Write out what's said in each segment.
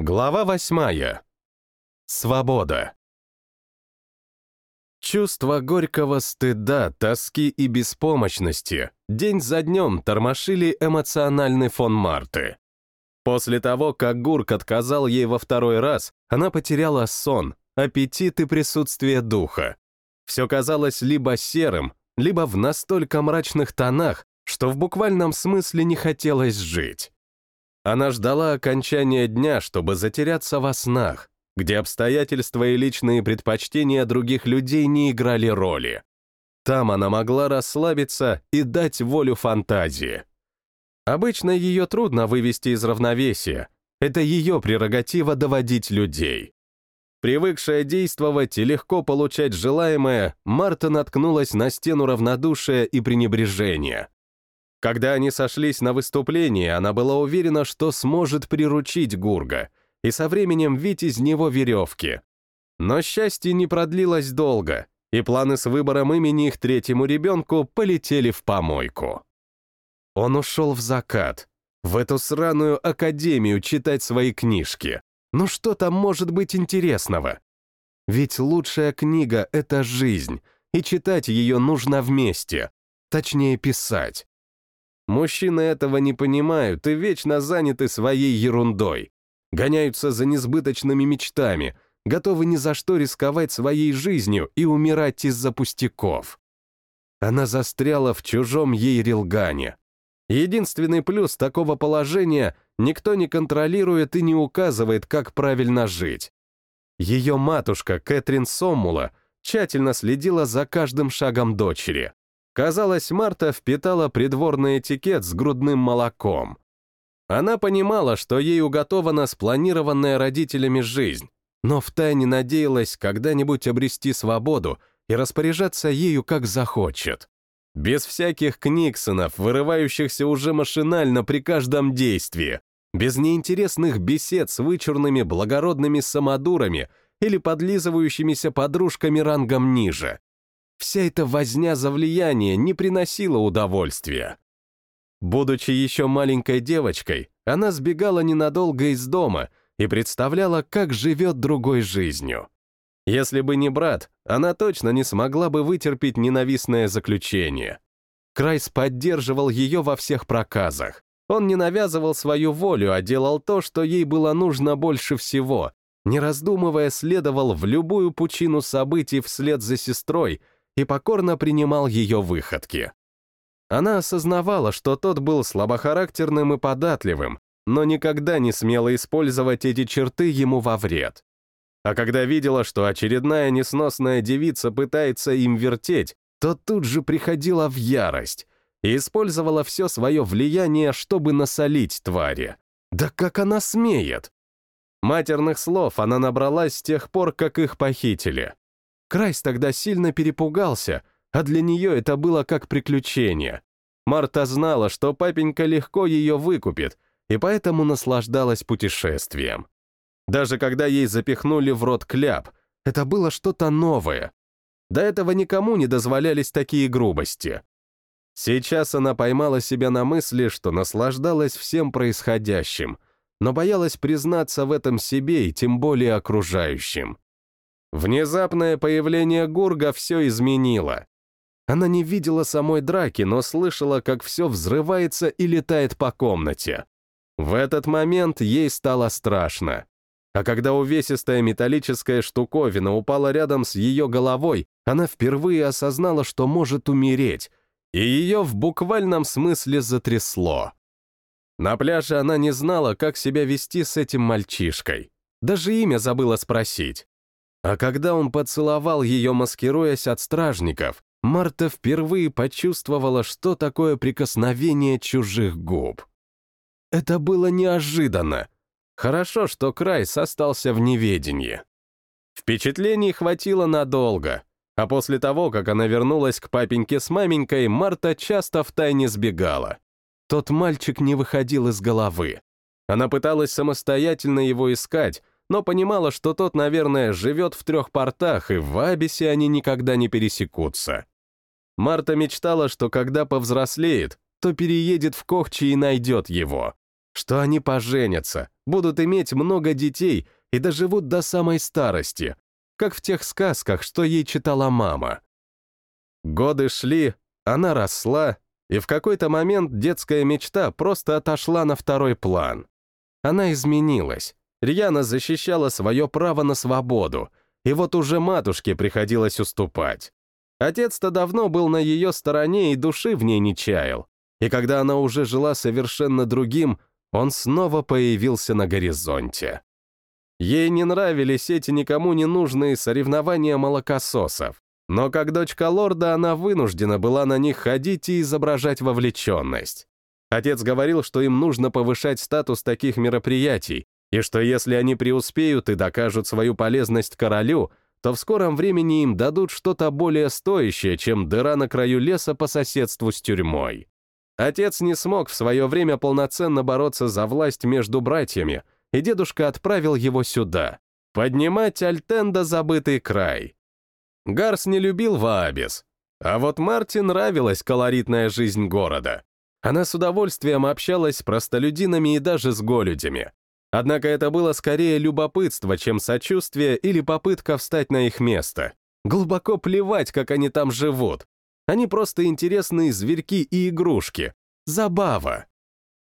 Глава восьмая. Свобода. Чувство горького стыда, тоски и беспомощности день за днем тормошили эмоциональный фон Марты. После того, как Гурк отказал ей во второй раз, она потеряла сон, аппетит и присутствие духа. Все казалось либо серым, либо в настолько мрачных тонах, что в буквальном смысле не хотелось жить. Она ждала окончания дня, чтобы затеряться во снах, где обстоятельства и личные предпочтения других людей не играли роли. Там она могла расслабиться и дать волю фантазии. Обычно ее трудно вывести из равновесия. Это ее прерогатива доводить людей. Привыкшая действовать и легко получать желаемое, Марта наткнулась на стену равнодушия и пренебрежения. Когда они сошлись на выступлении, она была уверена, что сможет приручить Гурга и со временем вить из него веревки. Но счастье не продлилось долго, и планы с выбором имени их третьему ребенку полетели в помойку. Он ушел в закат, в эту сраную академию читать свои книжки. Ну что там может быть интересного? Ведь лучшая книга — это жизнь, и читать ее нужно вместе, точнее писать. Мужчины этого не понимают и вечно заняты своей ерундой. Гоняются за несбыточными мечтами, готовы ни за что рисковать своей жизнью и умирать из-за пустяков. Она застряла в чужом ей рилгане. Единственный плюс такого положения — никто не контролирует и не указывает, как правильно жить. Ее матушка, Кэтрин Соммула, тщательно следила за каждым шагом дочери. Казалось, Марта впитала придворный этикет с грудным молоком. Она понимала, что ей уготована спланированная родителями жизнь, но втайне надеялась когда-нибудь обрести свободу и распоряжаться ею как захочет. Без всяких книксонов, вырывающихся уже машинально при каждом действии, без неинтересных бесед с вычурными благородными самодурами или подлизывающимися подружками рангом ниже. Вся эта возня за влияние не приносила удовольствия. Будучи еще маленькой девочкой, она сбегала ненадолго из дома и представляла, как живет другой жизнью. Если бы не брат, она точно не смогла бы вытерпеть ненавистное заключение. Крайс поддерживал ее во всех проказах. Он не навязывал свою волю, а делал то, что ей было нужно больше всего. Не раздумывая, следовал в любую пучину событий вслед за сестрой и покорно принимал ее выходки. Она осознавала, что тот был слабохарактерным и податливым, но никогда не смела использовать эти черты ему во вред. А когда видела, что очередная несносная девица пытается им вертеть, то тут же приходила в ярость и использовала все свое влияние, чтобы насолить твари. Да как она смеет? Матерных слов она набралась с тех пор, как их похитили. Крайс тогда сильно перепугался, а для нее это было как приключение. Марта знала, что папенька легко ее выкупит, и поэтому наслаждалась путешествием. Даже когда ей запихнули в рот кляп, это было что-то новое. До этого никому не дозволялись такие грубости. Сейчас она поймала себя на мысли, что наслаждалась всем происходящим, но боялась признаться в этом себе и тем более окружающим. Внезапное появление Гурга все изменило. Она не видела самой драки, но слышала, как все взрывается и летает по комнате. В этот момент ей стало страшно. А когда увесистая металлическая штуковина упала рядом с ее головой, она впервые осознала, что может умереть, и ее в буквальном смысле затрясло. На пляже она не знала, как себя вести с этим мальчишкой. Даже имя забыла спросить. А когда он поцеловал ее, маскируясь от стражников, Марта впервые почувствовала, что такое прикосновение чужих губ. Это было неожиданно. Хорошо, что Крайс остался в неведении. Впечатлений хватило надолго, а после того, как она вернулась к папеньке с маменькой, Марта часто втайне сбегала. Тот мальчик не выходил из головы. Она пыталась самостоятельно его искать, но понимала, что тот, наверное, живет в трех портах, и в Абисе они никогда не пересекутся. Марта мечтала, что когда повзрослеет, то переедет в Кохчи и найдет его. что они поженятся, будут иметь много детей и доживут до самой старости, как в тех сказках, что ей читала мама. Годы шли, она росла, и в какой-то момент детская мечта просто отошла на второй план. Она изменилась. Рьяна защищала свое право на свободу, и вот уже матушке приходилось уступать. Отец-то давно был на ее стороне и души в ней не чаял. И когда она уже жила совершенно другим, он снова появился на горизонте. Ей не нравились эти никому не нужные соревнования молокососов. Но как дочка лорда она вынуждена была на них ходить и изображать вовлеченность. Отец говорил, что им нужно повышать статус таких мероприятий, и что если они преуспеют и докажут свою полезность королю, то в скором времени им дадут что-то более стоящее, чем дыра на краю леса по соседству с тюрьмой. Отец не смог в свое время полноценно бороться за власть между братьями, и дедушка отправил его сюда, поднимать Альтенда забытый край. Гарс не любил Ваабис, а вот Марте нравилась колоритная жизнь города. Она с удовольствием общалась с простолюдинами и даже с голюдями. Однако это было скорее любопытство, чем сочувствие или попытка встать на их место. Глубоко плевать, как они там живут. Они просто интересные зверьки и игрушки. Забава.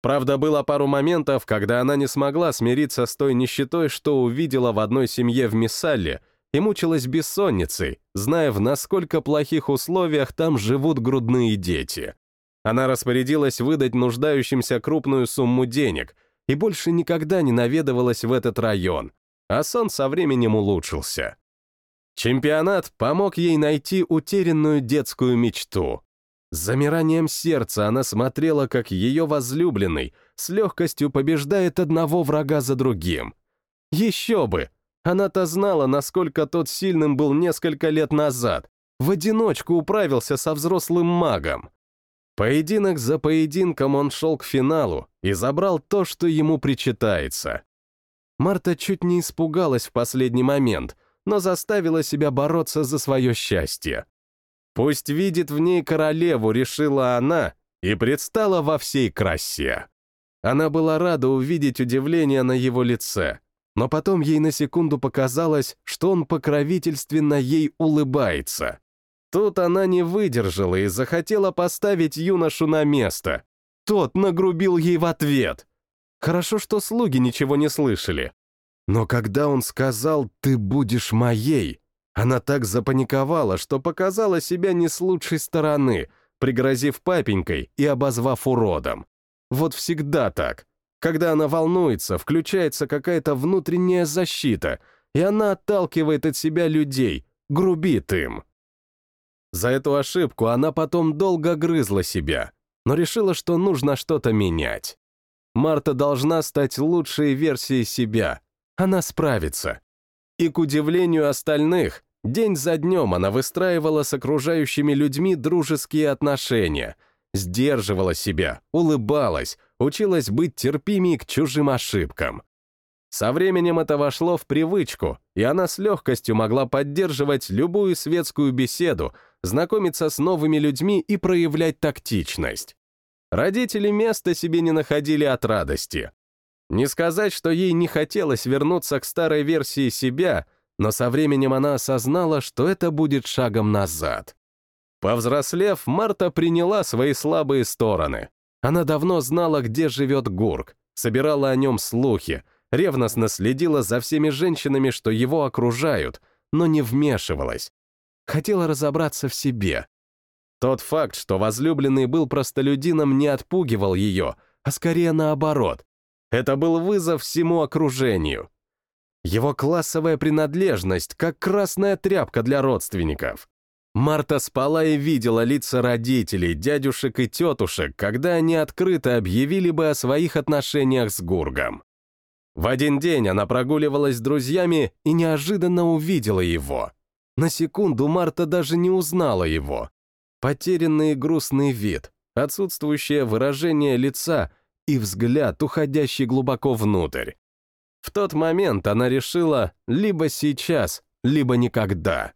Правда, было пару моментов, когда она не смогла смириться с той нищетой, что увидела в одной семье в Миссалле, и мучилась бессонницей, зная, в насколько плохих условиях там живут грудные дети. Она распорядилась выдать нуждающимся крупную сумму денег и больше никогда не наведывалась в этот район, а сон со временем улучшился. Чемпионат помог ей найти утерянную детскую мечту. С замиранием сердца она смотрела, как ее возлюбленный с легкостью побеждает одного врага за другим. Еще бы! Она-то знала, насколько тот сильным был несколько лет назад. В одиночку управился со взрослым магом. Поединок за поединком он шел к финалу и забрал то, что ему причитается. Марта чуть не испугалась в последний момент, но заставила себя бороться за свое счастье. Пусть видит в ней королеву, решила она, и предстала во всей красе. Она была рада увидеть удивление на его лице, но потом ей на секунду показалось, что он покровительственно ей улыбается. Тут она не выдержала и захотела поставить юношу на место. Тот нагрубил ей в ответ. Хорошо, что слуги ничего не слышали. Но когда он сказал «ты будешь моей», она так запаниковала, что показала себя не с лучшей стороны, пригрозив папенькой и обозвав уродом. Вот всегда так. Когда она волнуется, включается какая-то внутренняя защита, и она отталкивает от себя людей, грубит им. За эту ошибку она потом долго грызла себя, но решила, что нужно что-то менять. Марта должна стать лучшей версией себя. Она справится. И, к удивлению остальных, день за днем она выстраивала с окружающими людьми дружеские отношения, сдерживала себя, улыбалась, училась быть терпимей к чужим ошибкам. Со временем это вошло в привычку, и она с легкостью могла поддерживать любую светскую беседу, знакомиться с новыми людьми и проявлять тактичность. Родители места себе не находили от радости. Не сказать, что ей не хотелось вернуться к старой версии себя, но со временем она осознала, что это будет шагом назад. Повзрослев, Марта приняла свои слабые стороны. Она давно знала, где живет Гурк, собирала о нем слухи, ревностно следила за всеми женщинами, что его окружают, но не вмешивалась. Хотела разобраться в себе. Тот факт, что возлюбленный был простолюдином, не отпугивал ее, а скорее наоборот. Это был вызов всему окружению. Его классовая принадлежность, как красная тряпка для родственников. Марта спала и видела лица родителей, дядюшек и тетушек, когда они открыто объявили бы о своих отношениях с Гургом. В один день она прогуливалась с друзьями и неожиданно увидела его. На секунду Марта даже не узнала его. Потерянный и грустный вид, отсутствующее выражение лица и взгляд, уходящий глубоко внутрь. В тот момент она решила либо сейчас, либо никогда.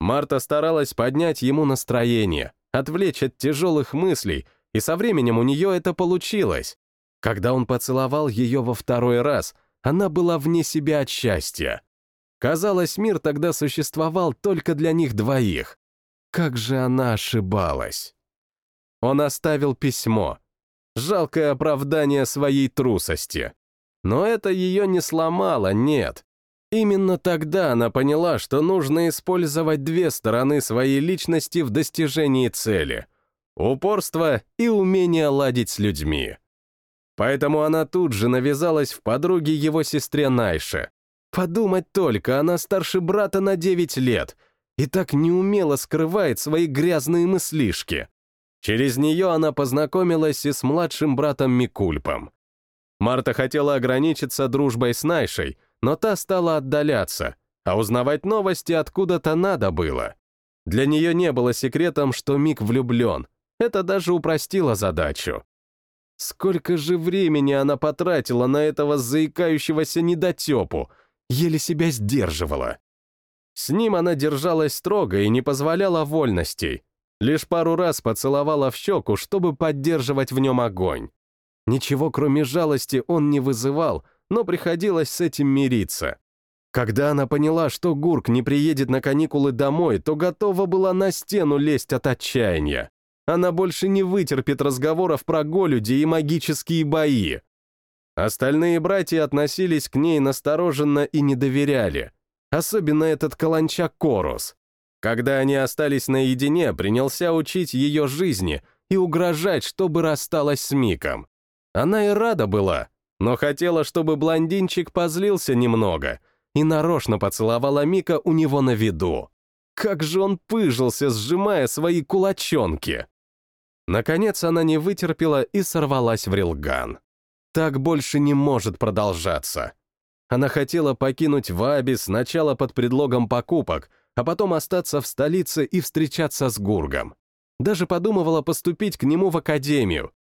Марта старалась поднять ему настроение, отвлечь от тяжелых мыслей, и со временем у нее это получилось. Когда он поцеловал ее во второй раз, она была вне себя от счастья. Казалось, мир тогда существовал только для них двоих. Как же она ошибалась. Он оставил письмо. Жалкое оправдание своей трусости. Но это ее не сломало, нет. Именно тогда она поняла, что нужно использовать две стороны своей личности в достижении цели — упорство и умение ладить с людьми. Поэтому она тут же навязалась в подруге его сестре Найше. Подумать только, она старше брата на 9 лет и так неумело скрывает свои грязные мыслишки. Через нее она познакомилась и с младшим братом Микульпом. Марта хотела ограничиться дружбой с Найшей — но та стала отдаляться, а узнавать новости откуда-то надо было. Для нее не было секретом, что Мик влюблен. Это даже упростило задачу. Сколько же времени она потратила на этого заикающегося недотепу, еле себя сдерживала. С ним она держалась строго и не позволяла вольностей. Лишь пару раз поцеловала в щеку, чтобы поддерживать в нем огонь. Ничего, кроме жалости, он не вызывал, но приходилось с этим мириться. Когда она поняла, что Гурк не приедет на каникулы домой, то готова была на стену лезть от отчаяния. Она больше не вытерпит разговоров про голюди и магические бои. Остальные братья относились к ней настороженно и не доверяли. Особенно этот каланчак Корус. Когда они остались наедине, принялся учить ее жизни и угрожать, чтобы рассталась с Миком. Она и рада была, но хотела, чтобы блондинчик позлился немного и нарочно поцеловала Мика у него на виду. Как же он пыжился, сжимая свои кулачонки. Наконец она не вытерпела и сорвалась в рилган. Так больше не может продолжаться. Она хотела покинуть Ваби сначала под предлогом покупок, а потом остаться в столице и встречаться с Гургом. Даже подумывала поступить к нему в академию,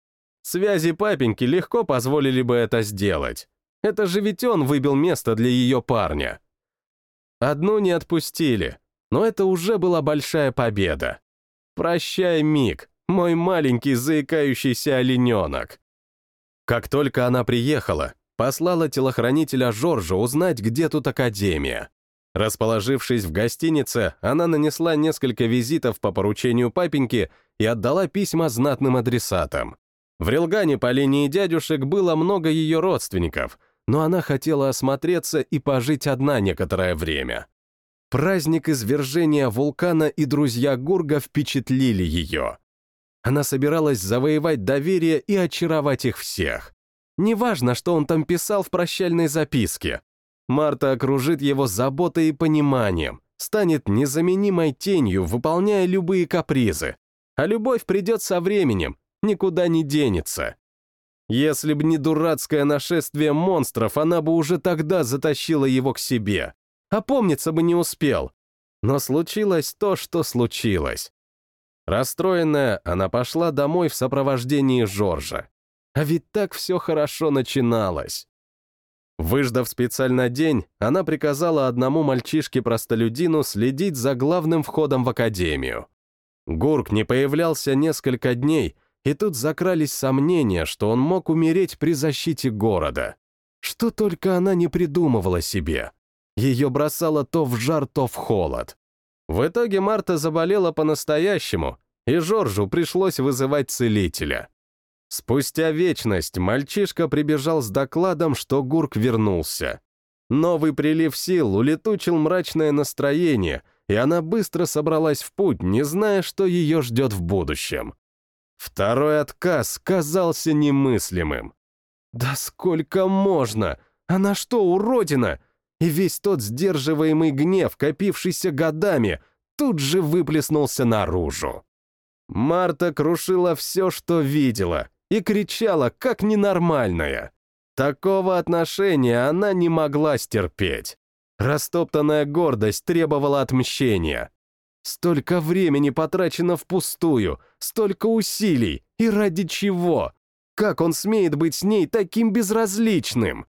Связи папеньки легко позволили бы это сделать. Это же ведь он выбил место для ее парня. Одну не отпустили, но это уже была большая победа. Прощай, Мик, мой маленький заикающийся олененок. Как только она приехала, послала телохранителя Жоржа узнать, где тут академия. Расположившись в гостинице, она нанесла несколько визитов по поручению папеньки и отдала письма знатным адресатам. В Рилгане по линии дядюшек было много ее родственников, но она хотела осмотреться и пожить одна некоторое время. Праздник извержения вулкана и друзья Гурга впечатлили ее. Она собиралась завоевать доверие и очаровать их всех. Неважно, что он там писал в прощальной записке. Марта окружит его заботой и пониманием, станет незаменимой тенью, выполняя любые капризы. А любовь придет со временем, никуда не денется. Если б не дурацкое нашествие монстров, она бы уже тогда затащила его к себе. Опомниться бы не успел. Но случилось то, что случилось. Расстроенная, она пошла домой в сопровождении Жоржа. А ведь так все хорошо начиналось. Выждав специально день, она приказала одному мальчишке-простолюдину следить за главным входом в академию. Гурк не появлялся несколько дней, и тут закрались сомнения, что он мог умереть при защите города. Что только она не придумывала себе. Ее бросало то в жар, то в холод. В итоге Марта заболела по-настоящему, и Жоржу пришлось вызывать целителя. Спустя вечность мальчишка прибежал с докладом, что Гурк вернулся. Новый прилив сил улетучил мрачное настроение, и она быстро собралась в путь, не зная, что ее ждет в будущем. Второй отказ казался немыслимым. «Да сколько можно? Она что, уродина?» И весь тот сдерживаемый гнев, копившийся годами, тут же выплеснулся наружу. Марта крушила все, что видела, и кричала, как ненормальная. Такого отношения она не могла стерпеть. Растоптанная гордость требовала отмщения. Столько времени потрачено впустую, столько усилий, и ради чего? Как он смеет быть с ней таким безразличным?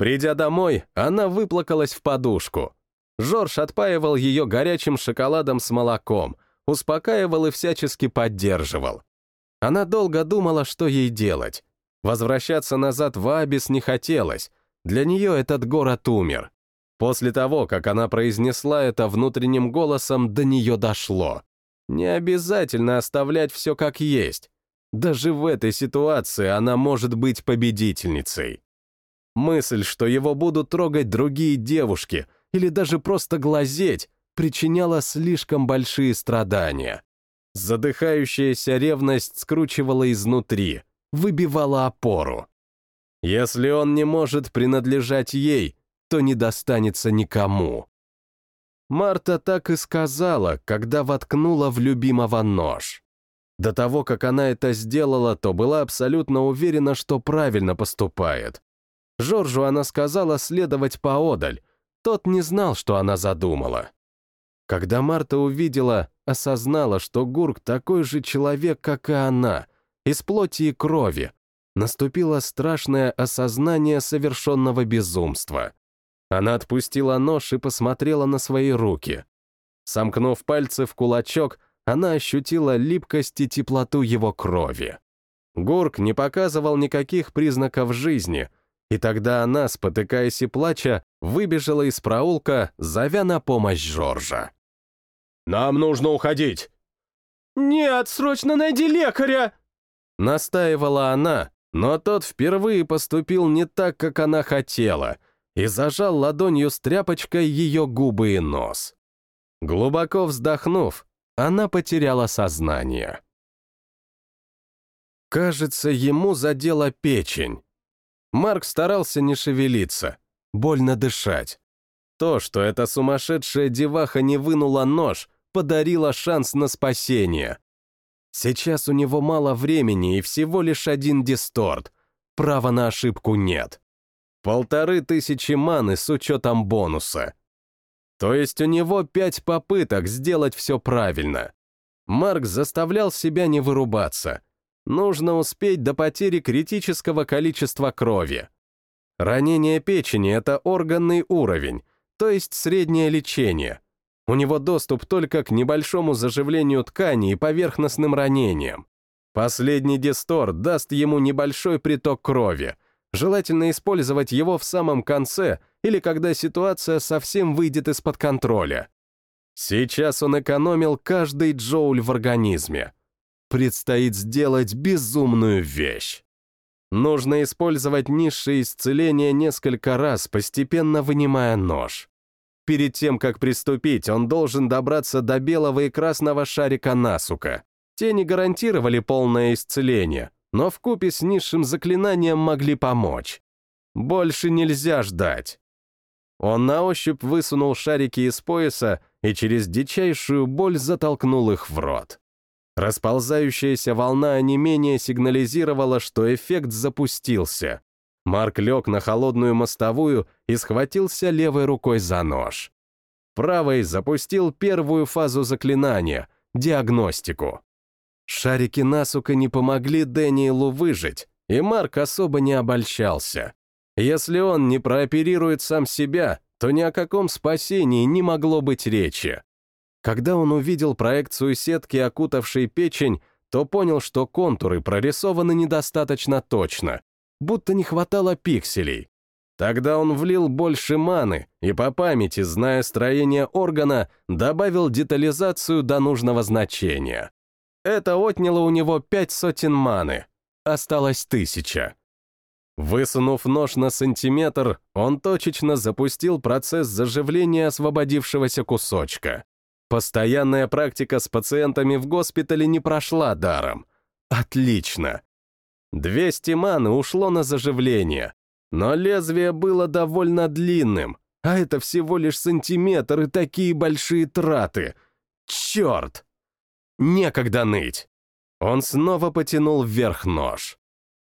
Придя домой, она выплакалась в подушку. Жорж отпаивал ее горячим шоколадом с молоком, успокаивал и всячески поддерживал. Она долго думала, что ей делать. Возвращаться назад в Абис не хотелось. Для нее этот город умер. После того, как она произнесла это внутренним голосом, до нее дошло. Не обязательно оставлять все как есть. Даже в этой ситуации она может быть победительницей. Мысль, что его будут трогать другие девушки или даже просто глазеть, причиняла слишком большие страдания. Задыхающаяся ревность скручивала изнутри, выбивала опору. Если он не может принадлежать ей, то не достанется никому. Марта так и сказала, когда воткнула в любимого нож. До того, как она это сделала, то была абсолютно уверена, что правильно поступает. Жоржу она сказала следовать поодаль. Тот не знал, что она задумала. Когда Марта увидела, осознала, что Гурк такой же человек, как и она, из плоти и крови, наступило страшное осознание совершенного безумства. Она отпустила нож и посмотрела на свои руки. Сомкнув пальцы в кулачок, она ощутила липкость и теплоту его крови. Гурк не показывал никаких признаков жизни, и тогда она, спотыкаясь и плача, выбежала из проулка, зовя на помощь Жоржа. «Нам нужно уходить!» «Нет, срочно найди лекаря!» Настаивала она, но тот впервые поступил не так, как она хотела, и зажал ладонью с тряпочкой ее губы и нос. Глубоко вздохнув, она потеряла сознание. Кажется, ему задела печень. Марк старался не шевелиться, больно дышать. То, что эта сумасшедшая деваха не вынула нож, подарило шанс на спасение. Сейчас у него мало времени и всего лишь один дисторт. Права на ошибку нет. Полторы тысячи маны с учетом бонуса. То есть у него пять попыток сделать все правильно. Марк заставлял себя не вырубаться. Нужно успеть до потери критического количества крови. Ранение печени — это органный уровень, то есть среднее лечение. У него доступ только к небольшому заживлению ткани и поверхностным ранениям. Последний дистор даст ему небольшой приток крови. Желательно использовать его в самом конце или когда ситуация совсем выйдет из-под контроля. Сейчас он экономил каждый джоуль в организме. Предстоит сделать безумную вещь. Нужно использовать низшее исцеление несколько раз, постепенно вынимая нож. Перед тем, как приступить, он должен добраться до белого и красного шарика насука. Те не гарантировали полное исцеление, но в купе с низшим заклинанием могли помочь. Больше нельзя ждать. Он на ощупь высунул шарики из пояса и через дичайшую боль затолкнул их в рот. Расползающаяся волна онемения сигнализировала, что эффект запустился. Марк лег на холодную мостовую и схватился левой рукой за нож. Правой запустил первую фазу заклинания — диагностику. Шарики насука не помогли Дэниелу выжить, и Марк особо не обольщался. Если он не прооперирует сам себя, то ни о каком спасении не могло быть речи. Когда он увидел проекцию сетки, окутавшей печень, то понял, что контуры прорисованы недостаточно точно, будто не хватало пикселей. Тогда он влил больше маны и по памяти, зная строение органа, добавил детализацию до нужного значения. Это отняло у него пять сотен маны. Осталось тысяча. Высунув нож на сантиметр, он точечно запустил процесс заживления освободившегося кусочка. Постоянная практика с пациентами в госпитале не прошла даром. Отлично. 200 маны ушло на заживление, но лезвие было довольно длинным, а это всего лишь сантиметр и такие большие траты. Черт! Некогда ныть. Он снова потянул вверх нож.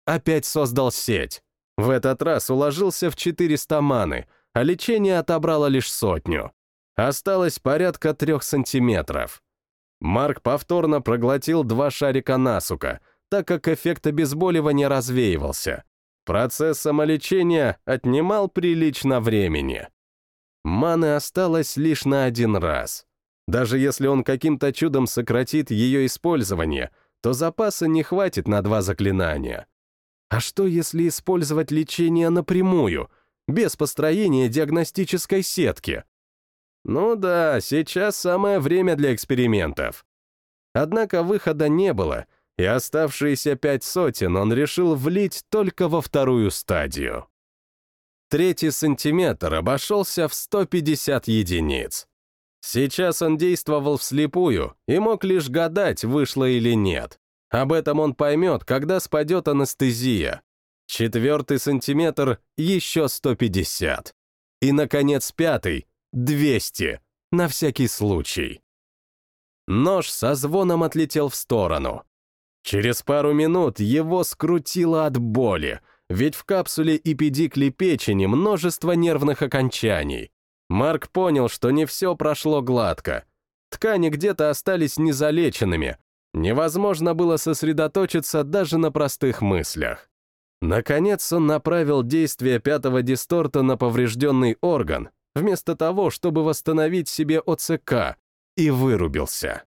Опять создал сеть. В этот раз уложился в 400 маны, а лечение отобрало лишь сотню. Осталось порядка трех сантиметров. Марк повторно проглотил два шарика насука, так как эффект обезболивания развеивался. Процесс самолечения отнимал прилично времени. Маны осталось лишь на один раз. Даже если он каким-то чудом сократит ее использование, то запаса не хватит на два заклинания. А что, если использовать лечение напрямую, без построения диагностической сетки? Ну да, сейчас самое время для экспериментов. Однако выхода не было, и оставшиеся пять сотен он решил влить только во вторую стадию. Третий сантиметр обошелся в 150 единиц. Сейчас он действовал вслепую и мог лишь гадать, вышло или нет. Об этом он поймет, когда спадет анестезия. Четвертый сантиметр — еще 150. И, наконец, пятый — 200, на всякий случай. Нож со звоном отлетел в сторону. Через пару минут его скрутило от боли, ведь в капсуле эпидикли печени множество нервных окончаний. Марк понял, что не все прошло гладко. Ткани где-то остались незалеченными. Невозможно было сосредоточиться даже на простых мыслях. Наконец он направил действие пятого дисторта на поврежденный орган, вместо того, чтобы восстановить себе ОЦК, и вырубился.